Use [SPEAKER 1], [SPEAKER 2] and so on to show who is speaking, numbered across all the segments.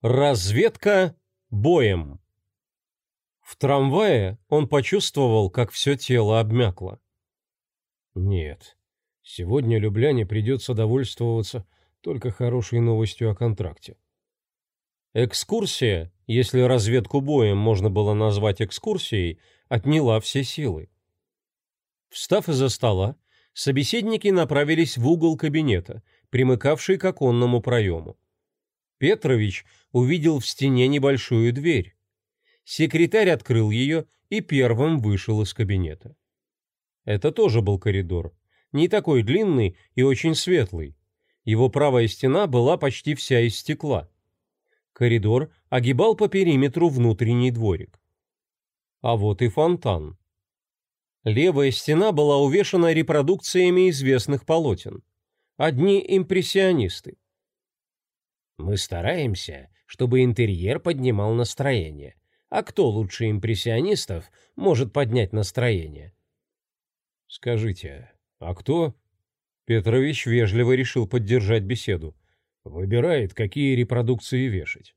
[SPEAKER 1] Разведка боем. В трамвае он почувствовал, как все тело обмякло. Нет, сегодня Любляне придется довольствоваться только хорошей новостью о контракте. Экскурсия, если разведку боем можно было назвать экскурсией, отняла все силы. Встав из-за стола, собеседники направились в угол кабинета, примыкавший к оконному проему. Петрович увидел в стене небольшую дверь. Секретарь открыл ее и первым вышел из кабинета. Это тоже был коридор, не такой длинный и очень светлый. Его правая стена была почти вся из стекла. Коридор огибал по периметру внутренний дворик. А вот и фонтан. Левая стена была увешана репродукциями известных полотен. Одни импрессионисты.
[SPEAKER 2] Мы стараемся, чтобы интерьер поднимал настроение. А кто лучше импрессионистов может поднять настроение?
[SPEAKER 1] Скажите, а кто? Петрович вежливо решил поддержать беседу. Выбирает, какие репродукции вешать.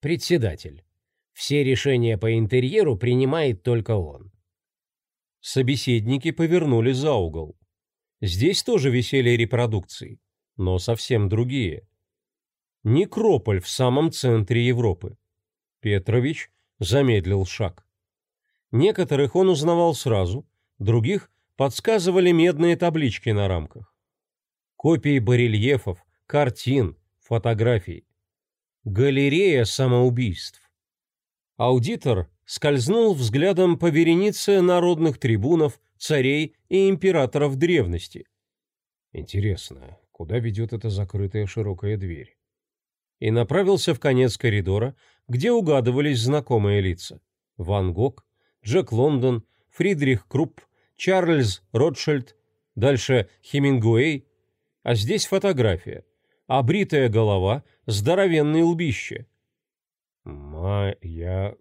[SPEAKER 2] Председатель. Все решения по интерьеру принимает только он.
[SPEAKER 1] Собеседники повернули за угол. Здесь тоже висели репродукции, но совсем другие. Некрополь в самом центре Европы. Петрович замедлил шаг. Некоторых он узнавал сразу, других подсказывали медные таблички на рамках. Копии барельефов, картин, фотографий. Галерея самоубийств. Аудитор скользнул взглядом по веренице народных трибунов, царей и императоров древности. Интересно, куда ведет эта закрытая широкая дверь? И направился в конец коридора, где угадывались знакомые лица. Ван Гог, Джек Лондон, Фридрих Крупп, Чарльз Ротшильд, дальше Хемингуэй, а здесь фотография. Обритая голова, здоровенное лбище. «Маяковский»,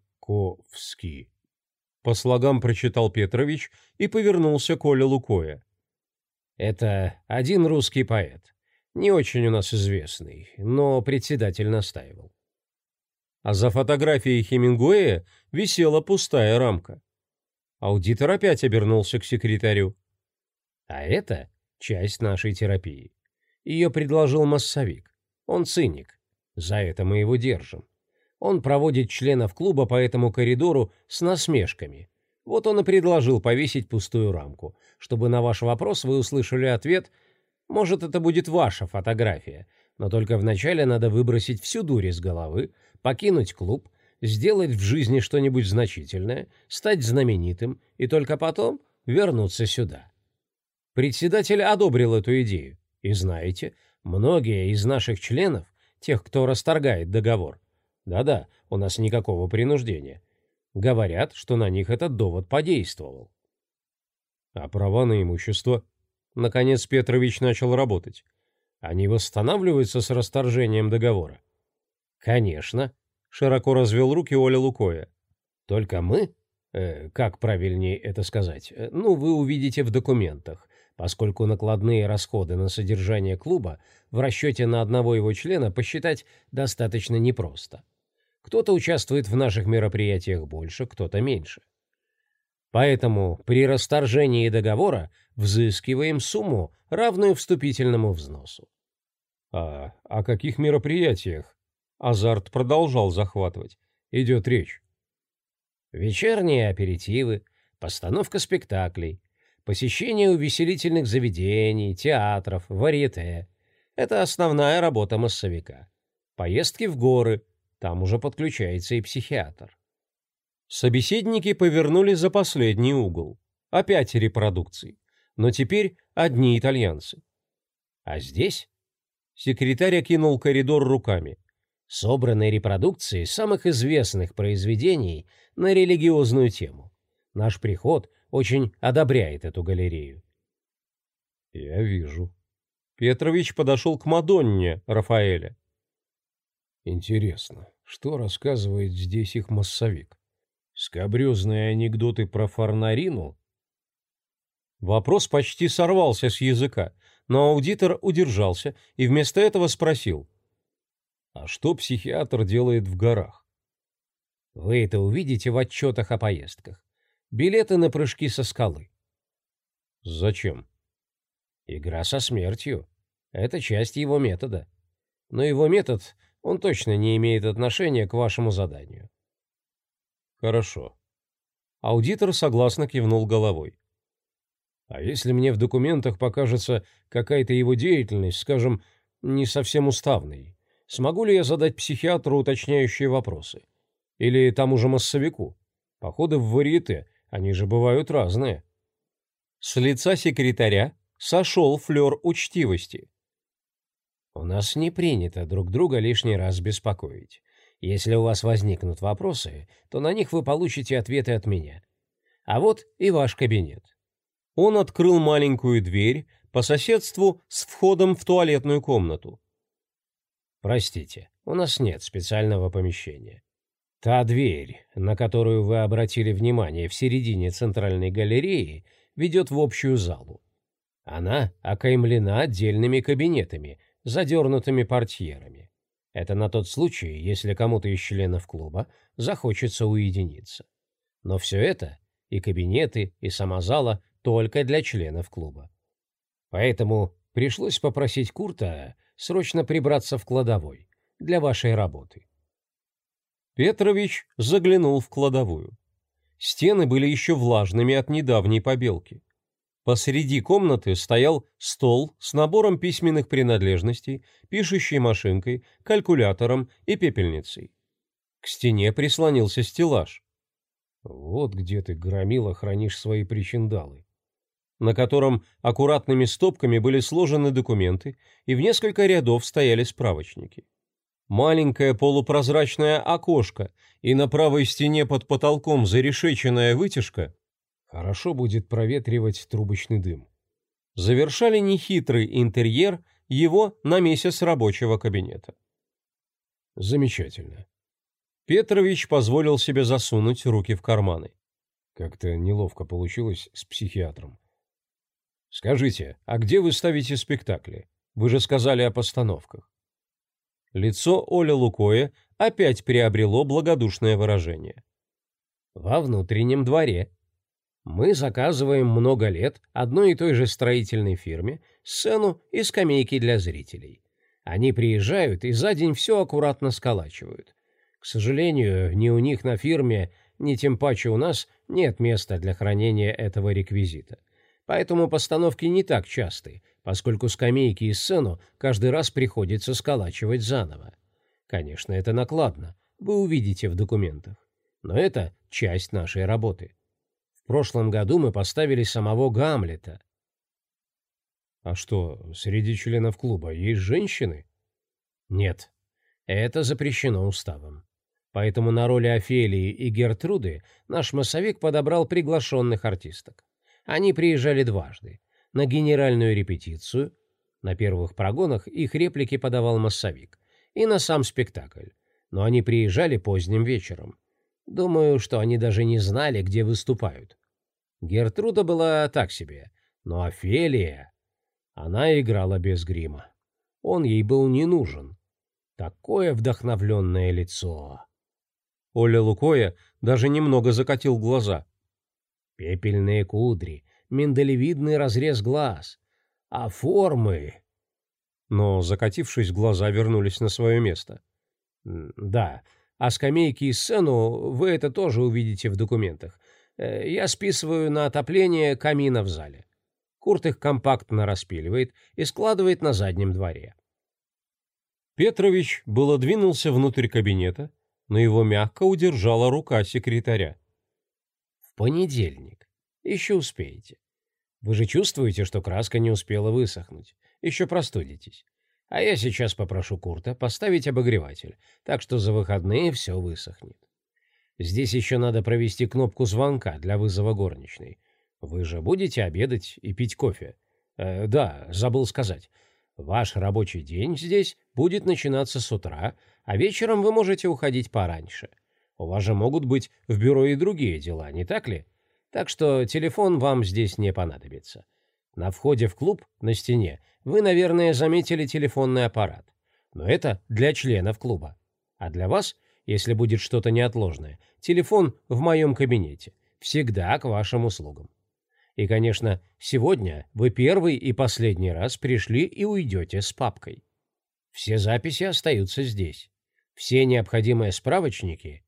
[SPEAKER 1] — по слогам прочитал Петрович и повернулся к Оле Лукоя.
[SPEAKER 2] «Это один русский поэт. Не очень у нас известный, но председатель настаивал.
[SPEAKER 1] А за фотографией Хемингуэя висела пустая рамка. Аудитор опять обернулся к секретарю.
[SPEAKER 2] А это часть нашей терапии. Ее предложил массовик. Он циник. За это мы его держим. Он проводит членов клуба по этому коридору с насмешками. Вот он и предложил повесить пустую рамку, чтобы на ваш вопрос вы услышали ответ может, это будет ваша фотография, но только вначале надо выбросить всю дурь из головы, покинуть клуб, сделать в жизни что-нибудь значительное, стать знаменитым и только потом вернуться сюда. Председатель одобрил эту идею. И знаете, многие из наших членов, тех, кто расторгает договор, да-да, у нас никакого принуждения, говорят, что на них этот довод подействовал.
[SPEAKER 1] А права на имущество? Наконец Петрович начал работать. Они восстанавливаются с расторжением договора?
[SPEAKER 2] Конечно, широко развел руки Оля Лукоя. Только мы, э, как правильнее это сказать, э, ну, вы увидите в документах, поскольку накладные расходы на содержание клуба в расчете на одного его члена посчитать достаточно непросто. Кто-то участвует в наших мероприятиях больше, кто-то меньше. Поэтому при расторжении договора взыскиваем сумму, равную вступительному взносу.
[SPEAKER 1] А о каких мероприятиях? Азарт продолжал захватывать. Идет речь.
[SPEAKER 2] Вечерние аперитивы, постановка спектаклей, посещение увеселительных заведений, театров, варьете. Это основная работа массовика. Поездки в горы, там уже подключается и психиатр.
[SPEAKER 1] Собеседники повернули за последний угол. Опять репродукции. Но теперь одни итальянцы.
[SPEAKER 2] А здесь? Секретарь окинул коридор руками. Собраны репродукции самых известных произведений на религиозную тему. Наш приход очень одобряет эту галерею.
[SPEAKER 1] Я вижу. Петрович подошел к Мадонне Рафаэля. Интересно, что рассказывает здесь их массовик? Скобрезные анекдоты про Фарнарину? Вопрос почти сорвался с языка, но аудитор удержался и вместо этого спросил. А что психиатр делает в горах?
[SPEAKER 2] Вы это увидите в отчетах о поездках. Билеты на прыжки со скалы.
[SPEAKER 1] Зачем?
[SPEAKER 2] Игра со смертью. Это часть его метода. Но его метод, он точно не имеет отношения к вашему заданию.
[SPEAKER 1] Хорошо. Аудитор согласно кивнул головой. А если мне в документах покажется какая-то его деятельность, скажем, не совсем уставной, смогу ли я задать психиатру уточняющие вопросы? Или тому же массовику? Походы в варьете, они же бывают разные. С лица секретаря сошел флер учтивости.
[SPEAKER 2] У нас не принято друг друга лишний раз беспокоить. Если у вас возникнут вопросы, то на них вы получите ответы от меня. А вот и ваш кабинет.
[SPEAKER 1] Он открыл маленькую дверь по соседству с входом в туалетную комнату.
[SPEAKER 2] Простите, у нас нет специального помещения. Та дверь, на которую вы обратили внимание в середине центральной галереи, ведет в общую залу. Она окаймлена отдельными кабинетами, задернутыми портьерами. Это на тот случай, если кому-то из членов клуба захочется уединиться. Но все это, и кабинеты, и сама зала, только для членов клуба. Поэтому пришлось попросить Курта срочно прибраться в кладовой для вашей работы.
[SPEAKER 1] Петрович заглянул в кладовую. Стены были еще влажными от недавней побелки. Посреди комнаты стоял стол с набором письменных принадлежностей, пишущей машинкой, калькулятором и пепельницей. К стене прислонился стеллаж.
[SPEAKER 2] Вот где ты, громила, хранишь свои причиндалы
[SPEAKER 1] на котором аккуратными стопками были сложены документы, и в несколько рядов стояли справочники. Маленькое полупрозрачное окошко и на правой стене под потолком зарешеченная вытяжка
[SPEAKER 2] хорошо будет проветривать трубочный дым.
[SPEAKER 1] Завершали нехитрый интерьер его на месяц рабочего кабинета.
[SPEAKER 2] Замечательно.
[SPEAKER 1] Петрович позволил себе засунуть руки в карманы.
[SPEAKER 2] Как-то неловко получилось с психиатром.
[SPEAKER 1] Скажите, а где вы ставите спектакли? Вы же сказали о постановках. Лицо Оля Лукоя опять приобрело благодушное выражение.
[SPEAKER 2] Во внутреннем дворе. Мы заказываем много лет одной и той же строительной фирме сцену и скамейки для зрителей. Они приезжают и за день все аккуратно сколачивают. К сожалению, ни у них на фирме, ни тем паче у нас нет места для хранения этого реквизита поэтому постановки не так часты, поскольку скамейки и сцену каждый раз приходится сколачивать заново. Конечно, это накладно, вы увидите в документах. Но это часть нашей работы. В прошлом году мы поставили самого Гамлета.
[SPEAKER 1] А что, среди членов клуба есть женщины?
[SPEAKER 2] Нет, это запрещено уставом. Поэтому на роли Офелии и Гертруды наш массовик подобрал приглашенных артисток. Они приезжали дважды. На генеральную репетицию, на первых прогонах их реплики подавал массовик, и на сам спектакль. Но они приезжали поздним вечером. Думаю, что они даже не знали, где выступают. Гертруда была так себе, но Офелия... Она играла без грима. Он ей был не нужен. Такое вдохновленное лицо.
[SPEAKER 1] Оля Лукоя даже немного закатил глаза
[SPEAKER 2] пепельные кудри, миндалевидный разрез глаз. А формы...
[SPEAKER 1] Но, закатившись, глаза вернулись на свое место.
[SPEAKER 2] Да, а скамейки и сцену вы это тоже увидите в документах. Э, я списываю на отопление камина в зале. Курт их компактно распиливает и складывает на заднем дворе.
[SPEAKER 1] Петрович было двинулся внутрь кабинета, но его мягко удержала рука секретаря
[SPEAKER 2] понедельник. Еще успеете. Вы же чувствуете, что краска не успела высохнуть. Еще простудитесь. А я сейчас попрошу Курта поставить обогреватель, так что за выходные все высохнет. Здесь еще надо провести кнопку звонка для вызова горничной. Вы же будете обедать и пить кофе? Э, да, забыл сказать. Ваш рабочий день здесь будет начинаться с утра, а вечером вы можете уходить пораньше. У вас же могут быть в бюро и другие дела, не так ли? Так что телефон вам здесь не понадобится. На входе в клуб, на стене, вы, наверное, заметили телефонный аппарат. Но это для членов клуба. А для вас, если будет что-то неотложное, телефон в моем кабинете. Всегда к вашим услугам. И, конечно, сегодня вы первый и последний раз пришли и уйдете с папкой. Все записи остаются здесь. Все необходимые справочники,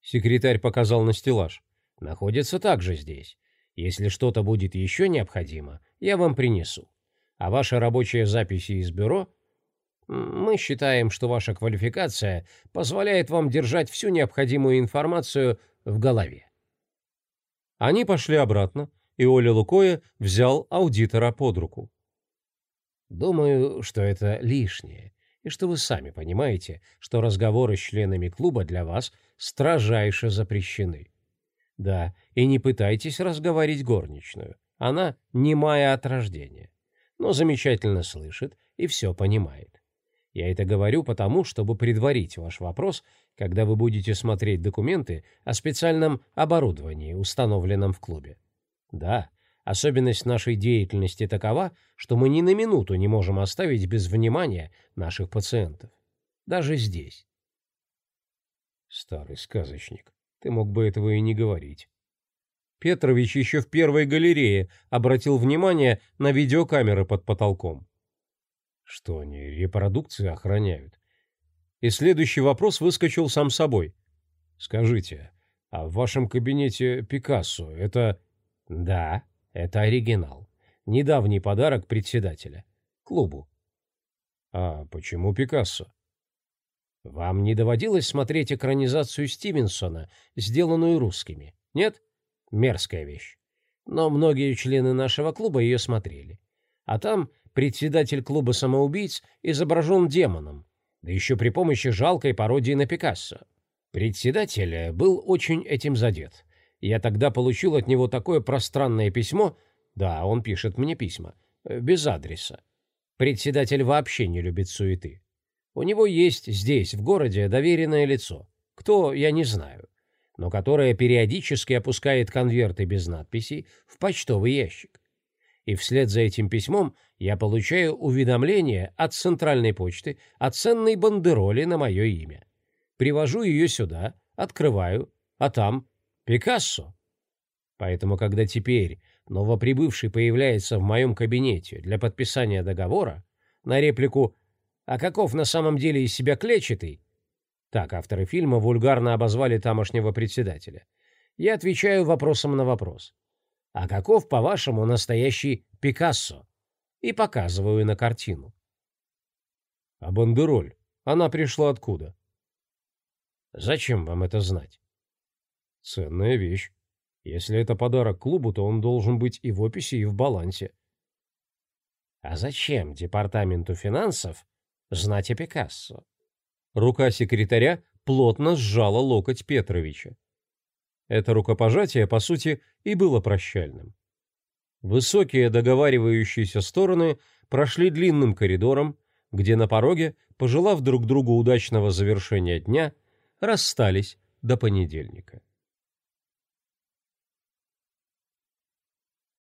[SPEAKER 2] секретарь показал на стеллаж, находятся также здесь. Если что-то будет еще необходимо, я вам принесу. А ваши рабочие записи из бюро мы считаем, что ваша квалификация позволяет вам держать всю необходимую информацию в голове.
[SPEAKER 1] Они пошли обратно, и Оля Лукоя взял аудитора под руку.
[SPEAKER 2] Думаю, что это лишнее, и что вы сами понимаете, что разговоры с членами клуба для вас строжайше запрещены. Да, и не пытайтесь разговорить горничную. Она немая от рождения, но замечательно слышит и все понимает. Я это говорю потому, чтобы предварить ваш вопрос, когда вы будете смотреть документы о специальном оборудовании, установленном в клубе. Да, особенность нашей деятельности такова, что мы ни на минуту не можем оставить без внимания наших пациентов. Даже здесь.
[SPEAKER 1] Старый сказочник, ты мог бы этого и не говорить. Петрович еще в первой галерее обратил внимание на видеокамеры под потолком. Что они репродукции охраняют? И следующий вопрос выскочил сам собой. Скажите, а в вашем кабинете Пикассо это...
[SPEAKER 2] Да, это оригинал. Недавний подарок председателя. Клубу.
[SPEAKER 1] А почему Пикассо?
[SPEAKER 2] Вам не доводилось смотреть экранизацию Стивенсона, сделанную русскими? Нет? Мерзкая вещь. Но многие члены нашего клуба ее смотрели. А там председатель клуба самоубийц изображен демоном, да еще при помощи жалкой пародии на Пикассо. Председатель был очень этим задет. Я тогда получил от него такое пространное письмо, да, он пишет мне письма, без адреса. Председатель вообще не любит суеты. У него есть здесь, в городе, доверенное лицо. Кто, я не знаю, но которое периодически опускает конверты без надписей в почтовый ящик и вслед за этим письмом я получаю уведомление от центральной почты о ценной бандероли на мое имя. Привожу ее сюда, открываю, а там Пикассо. Поэтому, когда теперь новоприбывший появляется в моем кабинете для подписания договора, на реплику «А каков на самом деле из себя клетчатый?» Так авторы фильма вульгарно обозвали тамошнего председателя. Я отвечаю вопросом на вопрос. А каков, по-вашему, настоящий Пикассо? И показываю на картину.
[SPEAKER 1] А бандероль? Она пришла откуда?
[SPEAKER 2] Зачем вам это знать?
[SPEAKER 1] Ценная вещь. Если это подарок клубу, то он должен быть и в описи, и в балансе.
[SPEAKER 2] А зачем департаменту финансов знать о Пикассо?
[SPEAKER 1] Рука секретаря плотно сжала локоть Петровича. Это рукопожатие, по сути, и было прощальным. Высокие договаривающиеся стороны прошли длинным коридором, где на пороге, пожелав друг другу удачного завершения дня, расстались до понедельника.